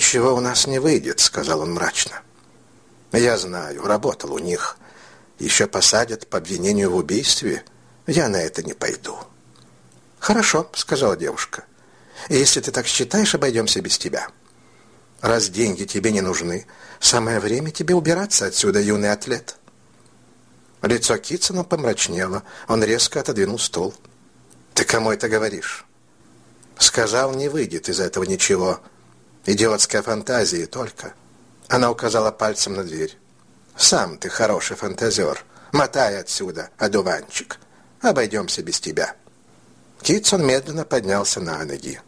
«Ничего у нас не выйдет», — сказал он мрачно. «Я знаю, работал у них. Еще посадят по обвинению в убийстве. Я на это не пойду». «Хорошо», — сказала девушка. «Если ты так считаешь, обойдемся без тебя. Раз деньги тебе не нужны, самое время тебе убираться отсюда, юный атлет». Лицо Китсона помрачнело. Он резко отодвинул стол. «Ты кому это говоришь?» «Сказал, не выйдет из этого ничего. Идиотская фантазия только». Она указала пальцем на дверь. «Сам ты хороший фантазер. Мотай отсюда, одуванчик. Обойдемся без тебя». Китсон медленно поднялся на ноги.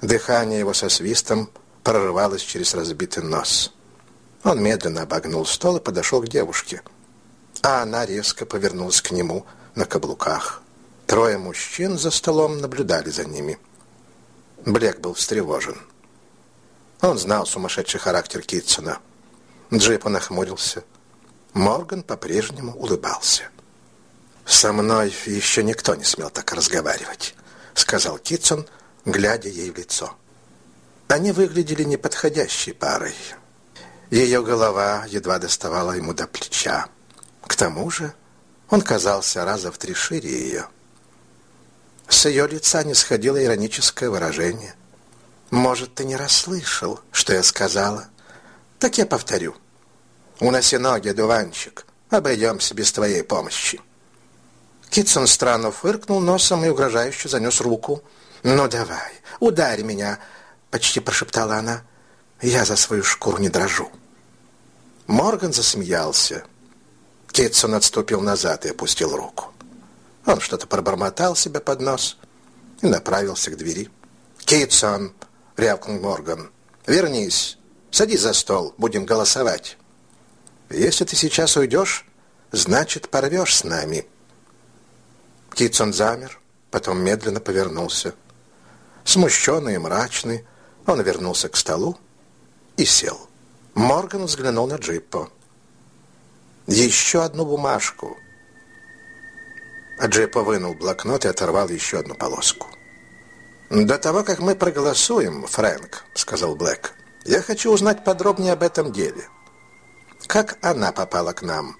Дыхание его со свистом прорывалось через разбитый нос. Он медленно обогнул стол и подошел к девушке а она резко повернулась к нему на каблуках. Трое мужчин за столом наблюдали за ними. Блек был встревожен. Он знал сумасшедший характер Китсона. Джипа нахмурился. Морган по-прежнему улыбался. «Со мной еще никто не смел так разговаривать», — сказал Китсон, глядя ей в лицо. Они выглядели неподходящей парой. Ее голова едва доставала ему до плеча. К тому же он казался раза в три шире ее. С ее лица не сходило ироническое выражение. «Может, ты не расслышал, что я сказала? Так я повторю. Уноси ноги, дуванчик. Обойдемся без твоей помощи». Китсон странно фыркнул носом и угрожающе занес руку. «Ну, давай, ударь меня!» — почти прошептала она. «Я за свою шкуру не дрожу». Морган засмеялся. Китсон отступил назад и опустил руку. Он что-то пробормотал себе под нос и направился к двери. «Китсон!» — рявкнул Морган. «Вернись, садись за стол, будем голосовать. Если ты сейчас уйдешь, значит, порвешь с нами». Китсон замер, потом медленно повернулся. Смущенный и мрачный, он вернулся к столу и сел. Морган взглянул на Джиппо. Еще одну бумажку. А Джиппо вынул блокнот и оторвал еще одну полоску. «До того, как мы проголосуем, Фрэнк», — сказал Блэк, — «я хочу узнать подробнее об этом деле. Как она попала к нам?»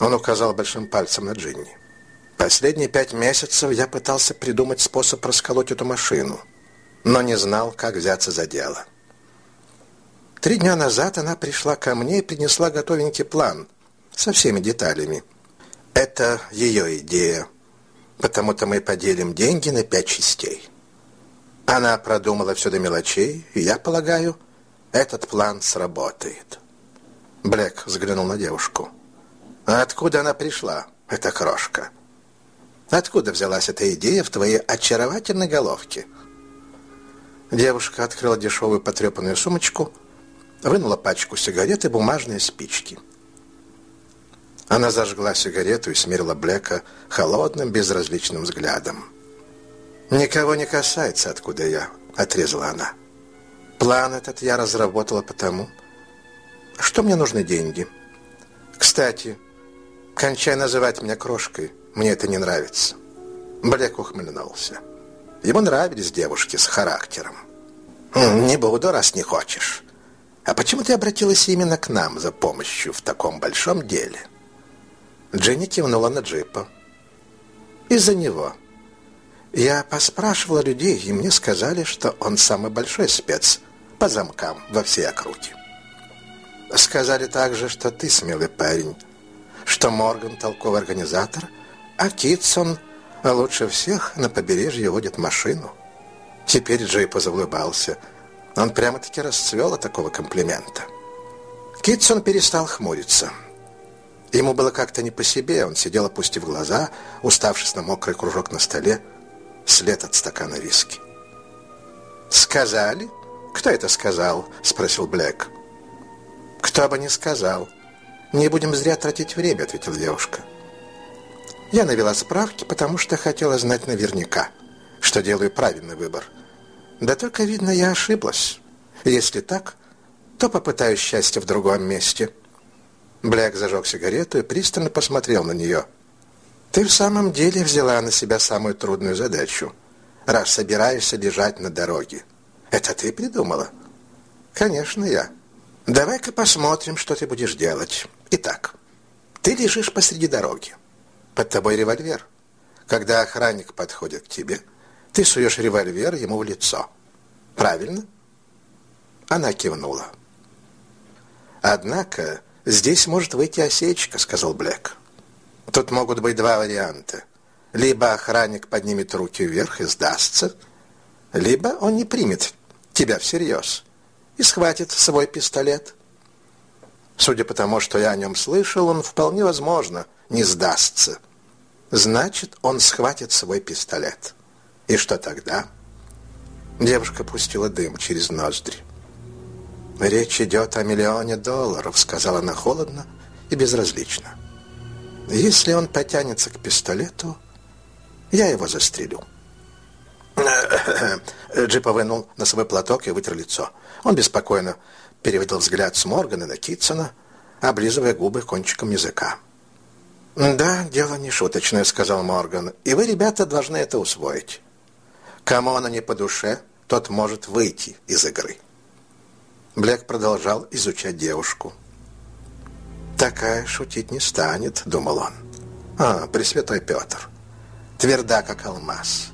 Он указал большим пальцем на Джинни. «Последние пять месяцев я пытался придумать способ расколоть эту машину, но не знал, как взяться за дело». Три дня назад она пришла ко мне и принесла готовенький план со всеми деталями. Это ее идея, потому-то мы поделим деньги на пять частей. Она продумала все до мелочей, и я полагаю, этот план сработает. Блэк взглянул на девушку. А откуда она пришла, эта крошка? Откуда взялась эта идея в твоей очаровательной головке? Девушка открыла дешевую потрепанную сумочку – вынула пачку сигарет и бумажные спички. Она зажгла сигарету и смерила Блека холодным, безразличным взглядом. «Никого не касается, откуда я», — отрезала она. «План этот я разработала потому, что мне нужны деньги. Кстати, кончай называть меня крошкой, мне это не нравится». Блек ухмыльнулся. Ему нравились девушки с характером. «Не буду, раз не хочешь. А почему ты обратилась именно к нам за помощью в таком большом деле? Дженни кивнула на джипа. Из-за него. Я поспрашивала людей, и мне сказали, что он самый большой спец по замкам во всей округе. Сказали также, что ты смелый парень, что Морган толковый организатор, а Китсон лучше всех на побережье водит машину. Теперь Джейп заулыбался – он прямо-таки расцвел от такого комплимента. Китсон перестал хмуриться. Ему было как-то не по себе. Он сидел, опустив глаза, уставшись на мокрый кружок на столе, след от стакана виски. «Сказали? Кто это сказал?» — спросил Блэк. «Кто бы не сказал. Не будем зря тратить время», — ответила девушка. «Я навела справки, потому что хотела знать наверняка, что делаю правильный выбор». Да только, видно, я ошиблась. Если так, то попытаюсь счастье в другом месте. Блэк зажег сигарету и пристально посмотрел на нее. Ты в самом деле взяла на себя самую трудную задачу, раз собираешься лежать на дороге. Это ты придумала? Конечно, я. Давай-ка посмотрим, что ты будешь делать. Итак, ты лежишь посреди дороги. Под тобой револьвер. Когда охранник подходит к тебе, ты суешь револьвер ему в лицо. Правильно? Она кивнула. Однако здесь может выйти осечка, сказал Блэк. Тут могут быть два варианта. Либо охранник поднимет руки вверх и сдастся, либо он не примет тебя всерьез и схватит свой пистолет. Судя по тому, что я о нем слышал, он вполне возможно не сдастся. Значит, он схватит свой пистолет. И что тогда? Девушка пустила дым через ноздри. «Речь идет о миллионе долларов», — сказала она холодно и безразлично. «Если он потянется к пистолету, я его застрелю». Джипа вынул свой платок и вытер лицо. Он беспокойно переводил взгляд с Моргана на Китсона, облизывая губы кончиком языка. «Да, дело не шуточное», — сказал Морган, — «и вы, ребята, должны это усвоить. Кому оно не по душе, тот может выйти из игры». Блек продолжал изучать девушку. «Такая шутить не станет», — думал он. «А, Пресвятой Петр. Тверда, как алмаз.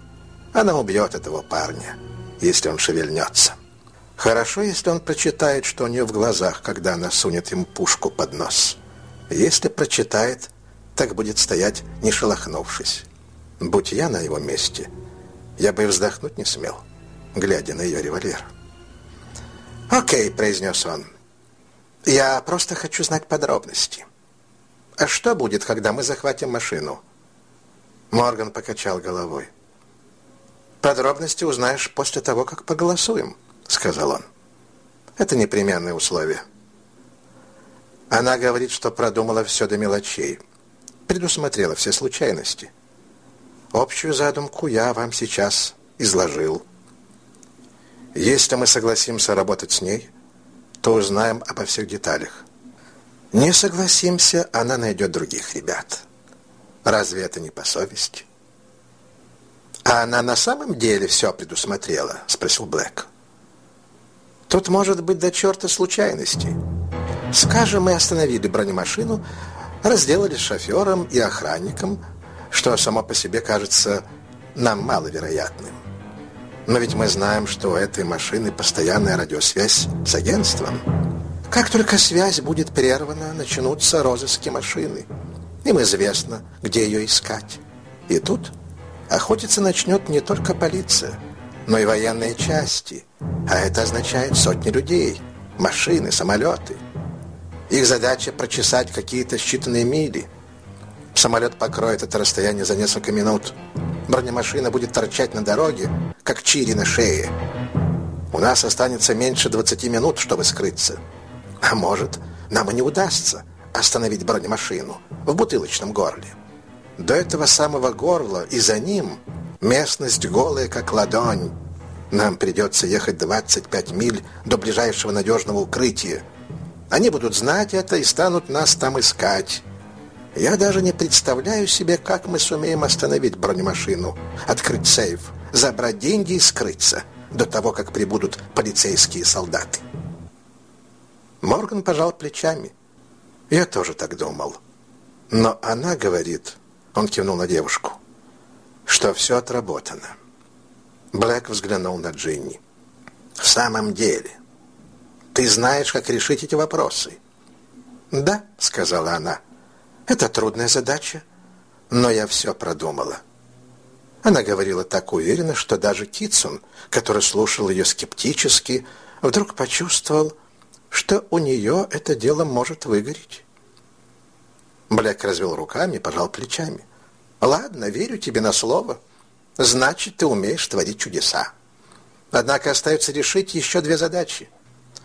Она убьет этого парня, если он шевельнется. Хорошо, если он прочитает, что у нее в глазах, когда она сунет ему пушку под нос. Если прочитает, так будет стоять, не шелохнувшись. Будь я на его месте, я бы вздохнуть не смел, глядя на ее револьвер. «Окей», — произнес он, — «я просто хочу знать подробности. А что будет, когда мы захватим машину?» Морган покачал головой. «Подробности узнаешь после того, как поголосуем», — сказал он. «Это непременное условие». Она говорит, что продумала все до мелочей, предусмотрела все случайности. Общую задумку я вам сейчас изложил. Если мы согласимся работать с ней, то узнаем обо всех деталях. Не согласимся, она найдет других ребят. Разве это не по совести? «А она на самом деле все предусмотрела?» – спросил Блэк. «Тут может быть до черта случайностей. Скажем, мы остановили бронемашину, разделали с шофером и охранником, что само по себе кажется нам маловероятным. Но ведь мы знаем, что у этой машины постоянная радиосвязь с агентством. Как только связь будет прервана, начнутся розыски машины. Им известно, где ее искать. И тут охотиться начнет не только полиция, но и военные части. А это означает сотни людей, машины, самолеты. Их задача прочесать какие-то считанные мили. Самолет покроет это расстояние за несколько минут. Бронемашина будет торчать на дороге, как чири на шее. У нас останется меньше 20 минут, чтобы скрыться. А может, нам и не удастся остановить бронемашину в бутылочном горле. До этого самого горла и за ним местность голая, как ладонь. Нам придется ехать 25 миль до ближайшего надежного укрытия. Они будут знать это и станут нас там искать. Я даже не представляю себе, как мы сумеем остановить бронемашину, открыть сейф, забрать деньги и скрыться до того, как прибудут полицейские солдаты. Морган пожал плечами. Я тоже так думал. Но она говорит, он кивнул на девушку. Что все отработано. Блэк взглянул на Джинни. В самом деле, ты знаешь, как решить эти вопросы? Да, сказала она. Это трудная задача, но я все продумала. Она говорила так уверенно, что даже Китсон, который слушал ее скептически, вдруг почувствовал, что у нее это дело может выгореть. Блек развел руками пожал плечами. «Ладно, верю тебе на слово. Значит, ты умеешь творить чудеса. Однако остается решить еще две задачи.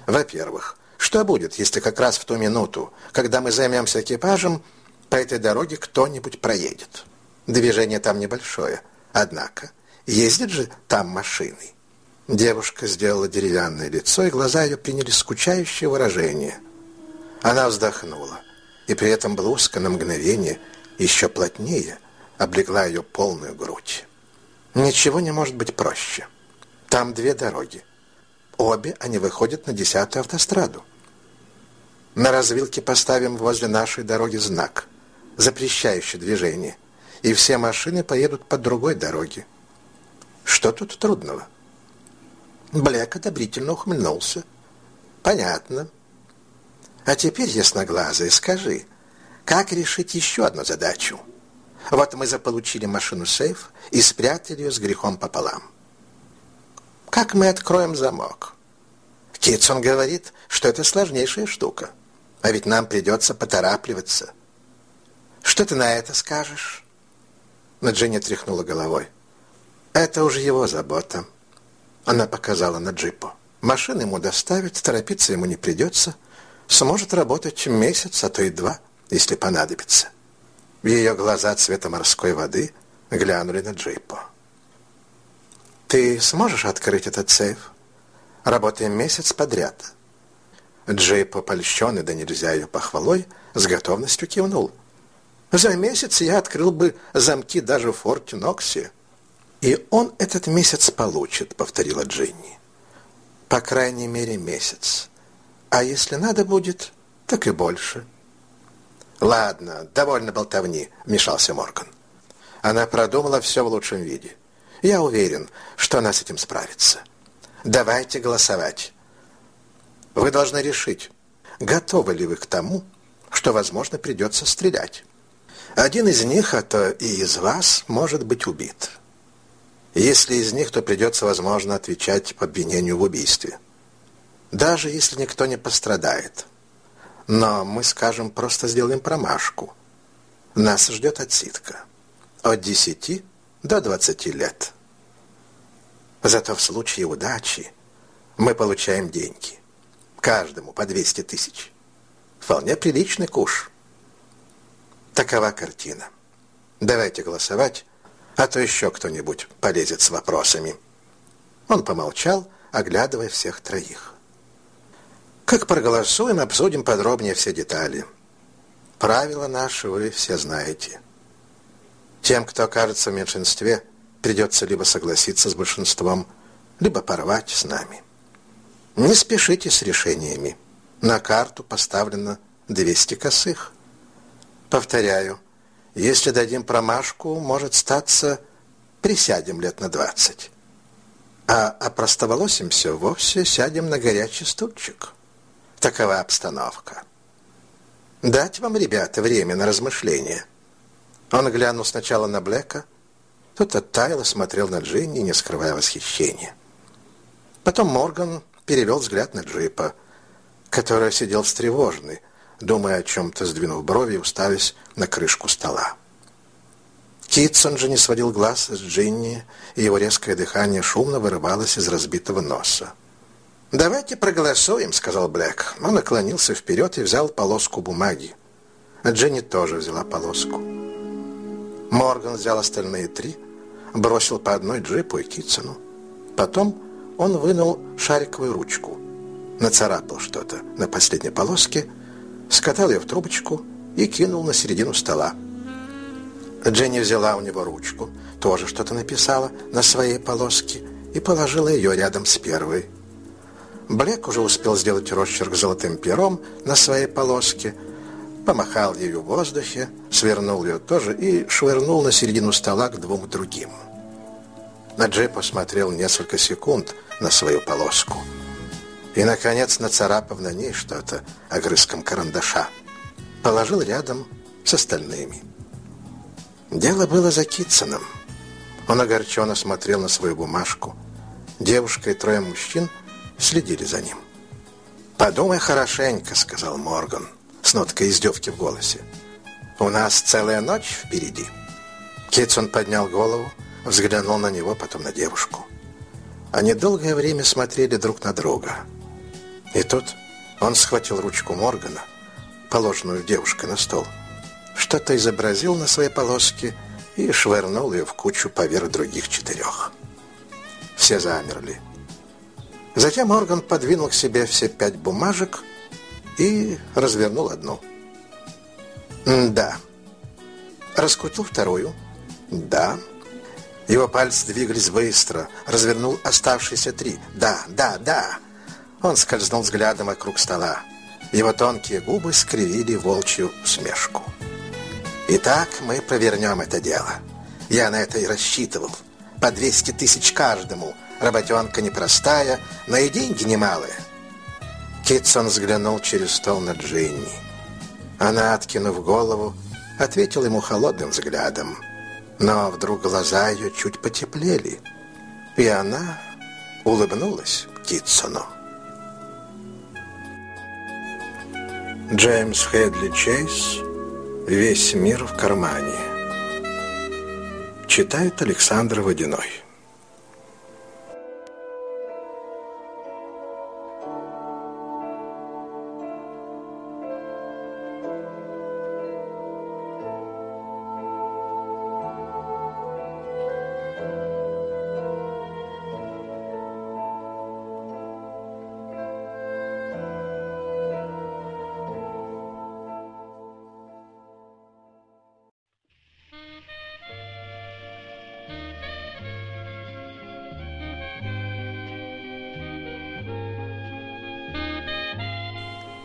Во-первых, что будет, если как раз в ту минуту, когда мы займемся экипажем, по этой дороге кто-нибудь проедет? Движение там небольшое, однако ездят же там машины». Девушка сделала деревянное лицо, и глаза ее приняли скучающее выражение. Она вздохнула и при этом блузка на мгновение еще плотнее облегла ее полную грудь. Ничего не может быть проще. Там две дороги. Обе они выходят на десятую автостраду. На развилке поставим возле нашей дороги знак, запрещающий движение, и все машины поедут по другой дороге. Что тут трудного? Блек одобрительно ухмыльнулся. Понятно. А теперь, ясноглазый, скажи, как решить еще одну задачу? Вот мы заполучили машину-сейф и спрятали ее с грехом пополам. Как мы откроем замок? Китсон говорит, что это сложнейшая штука. А ведь нам придется поторапливаться. Что ты на это скажешь? Но Дженни тряхнула головой. Это уже его забота. Она показала на джипу. Машину ему доставят, торопиться ему не придется. Сможет работать месяц, а то и два, если понадобится. Ее глаза цвета морской воды глянули на джипу. «Ты сможешь открыть этот сейф? Работаем месяц подряд». Джейп, польщенный да нельзя ее похвалой, с готовностью кивнул. «За месяц я открыл бы замки даже в Форте Ноксе». «И он этот месяц получит», — повторила Джинни. «По крайней мере, месяц. А если надо будет, так и больше». «Ладно, довольно болтовни», — вмешался Морган. Она продумала все в лучшем виде. Я уверен, что она с этим справится. Давайте голосовать. Вы должны решить, готовы ли вы к тому, что, возможно, придется стрелять. Один из них, а то и из вас, может быть убит. Если из них, то придется, возможно, отвечать по обвинению в убийстве. Даже если никто не пострадает. Но мы, скажем, просто сделаем промашку. Нас ждет отсидка. От 10 до 20 лет. Зато в случае удачи мы получаем деньги. Каждому по 200 тысяч. Вполне приличный куш. Такова картина. Давайте голосовать, а то еще кто-нибудь полезет с вопросами. Он помолчал, оглядывая всех троих. Как проголосуем, обсудим подробнее все детали. Правила наши вы все знаете. Тем, кто окажется в меньшинстве, придется либо согласиться с большинством, либо порвать с нами. Не спешите с решениями. На карту поставлено 200 косых. Повторяю, если дадим промашку, может статься, присядем лет на 20. А опростоволосимся, вовсе сядем на горячий стульчик. Такова обстановка. Дать вам, ребята, время на размышление. Он глянул сначала на Блэка, тот оттаял и смотрел на Джинни, не скрывая восхищения. Потом Морган перевел взгляд на Джипа, который сидел встревоженный, думая о чем-то, сдвинув брови и уставясь на крышку стола. Китсон же не сводил глаз с Джинни, и его резкое дыхание шумно вырывалось из разбитого носа. «Давайте проголосуем», — сказал Блэк. Он наклонился вперед и взял полоску бумаги. Дженни тоже взяла полоску. Морган взял остальные три, бросил по одной джипу и Китсону. Потом он вынул шариковую ручку, нацарапал что-то на последней полоске, скатал ее в трубочку и кинул на середину стола. Дженни взяла у него ручку, тоже что-то написала на своей полоске и положила ее рядом с первой. Блек уже успел сделать росчерк золотым пером на своей полоске, помахал ею в воздухе, свернул ее тоже и швырнул на середину стола к двум другим. Наджи посмотрел несколько секунд на свою полоску и, наконец, нацарапав на ней что-то огрызком карандаша, положил рядом с остальными. Дело было за Китсоном. Он огорченно смотрел на свою бумажку. Девушка и трое мужчин следили за ним. «Подумай хорошенько», — сказал Морган с ноткой издевки в голосе. «У нас целая ночь впереди». Китсон поднял голову, взглянул на него, потом на девушку. Они долгое время смотрели друг на друга. И тут он схватил ручку Моргана, положенную девушкой на стол, что-то изобразил на своей полоске и швырнул ее в кучу поверх других четырех. Все замерли. Затем Морган подвинул к себе все пять бумажек и развернул одну. «Да». Раскрутил вторую. «Да». Его пальцы двигались быстро. Развернул оставшиеся три. «Да, да, да». Он скользнул взглядом вокруг стола. Его тонкие губы скривили волчью усмешку. «Итак, мы провернем это дело. Я на это и рассчитывал. По 200 тысяч каждому. Работенка непростая, но и деньги немалые». Китсон взглянул через стол на Джинни. Она, откинув голову, ответила ему холодным взглядом. Но вдруг глаза ее чуть потеплели, и она улыбнулась Китсону. Джеймс Хедли Чейз «Весь мир в кармане». Читает Александр Водяной.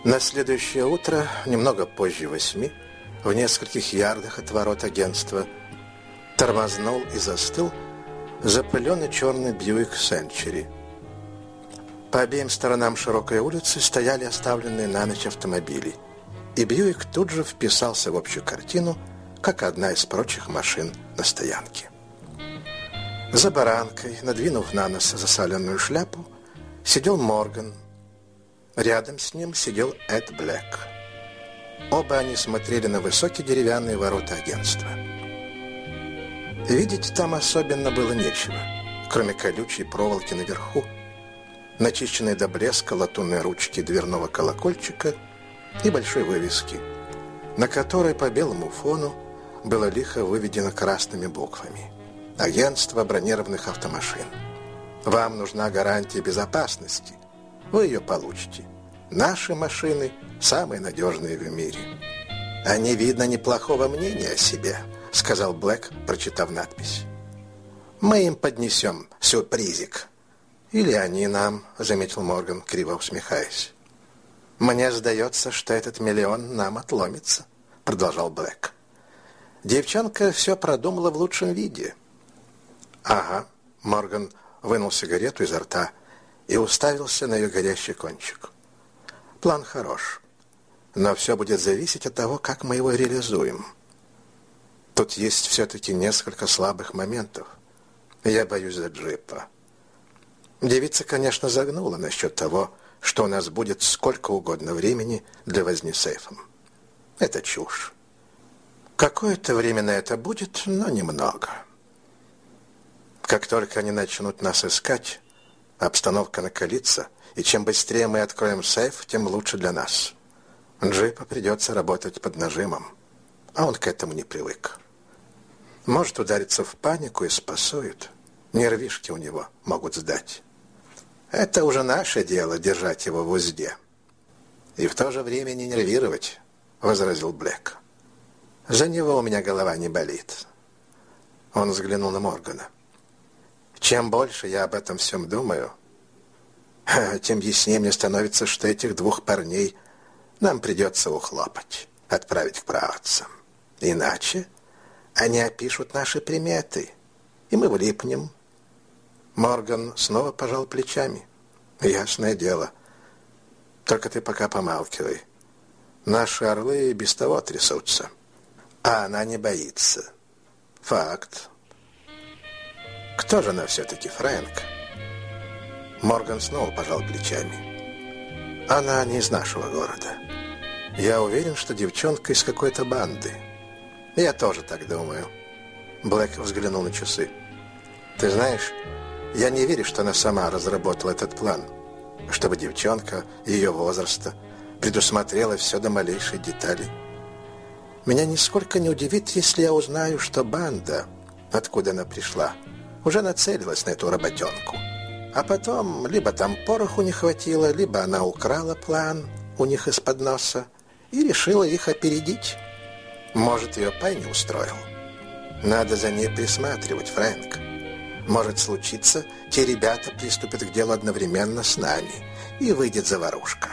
На следующее утро, немного позже восьми, в нескольких ярдах от ворот агентства, тормознул и застыл запыленный черный Бьюик Сенчери. По обеим сторонам широкой улицы стояли оставленные на ночь автомобили, и Бьюик тут же вписался в общую картину, как одна из прочих машин на стоянке. За баранкой, надвинув на нос засаленную шляпу, сидел Морган – Рядом с ним сидел Эд Блэк. Оба они смотрели на высокие деревянные ворота агентства. Видеть там особенно было нечего, кроме колючей проволоки наверху, начищенной до блеска латунной ручки дверного колокольчика и большой вывески, на которой по белому фону было лихо выведено красными буквами «Агентство бронированных автомашин». Вам нужна гарантия безопасности – вы ее получите. Наши машины самые надежные в мире. А не видно неплохого мнения о себе, сказал Блэк, прочитав надпись. Мы им поднесем сюрпризик. Или они нам, заметил Морган, криво усмехаясь. Мне сдается, что этот миллион нам отломится, продолжал Блэк. Девчонка все продумала в лучшем виде. Ага, Морган вынул сигарету изо рта и уставился на ее горящий кончик. План хорош, но все будет зависеть от того, как мы его реализуем. Тут есть все-таки несколько слабых моментов. Я боюсь за джипа. Девица, конечно, загнула насчет того, что у нас будет сколько угодно времени для возни сейфом. Это чушь. Какое-то время на это будет, но немного. Как только они начнут нас искать, Обстановка накалится, и чем быстрее мы откроем сейф, тем лучше для нас. Джипа придется работать под нажимом, а он к этому не привык. Может удариться в панику и спасует. Нервишки у него могут сдать. Это уже наше дело держать его в узде. И в то же время не нервировать, возразил Блэк. За него у меня голова не болит. Он взглянул на Моргана. Чем больше я об этом всем думаю, тем яснее мне становится, что этих двух парней нам придется ухлопать, отправить к правоцам. Иначе они опишут наши приметы, и мы влипнем. Морган снова пожал плечами. Ясное дело. Только ты пока помалкивай. Наши орлы без того трясутся. А она не боится. Факт. Кто же она все-таки, Фрэнк? Морган снова пожал плечами. Она не из нашего города. Я уверен, что девчонка из какой-то банды. Я тоже так думаю. Блэк взглянул на часы. Ты знаешь, я не верю, что она сама разработала этот план. Чтобы девчонка ее возраста предусмотрела все до малейшей детали. Меня нисколько не удивит, если я узнаю, что банда, откуда она пришла, уже нацелилась на эту работенку. А потом, либо там пороху не хватило, либо она украла план у них из-под носа и решила их опередить. Может, ее пай не устроил. Надо за ней присматривать, Фрэнк. Может случиться, те ребята приступят к делу одновременно с нами. и выйдет заварушка.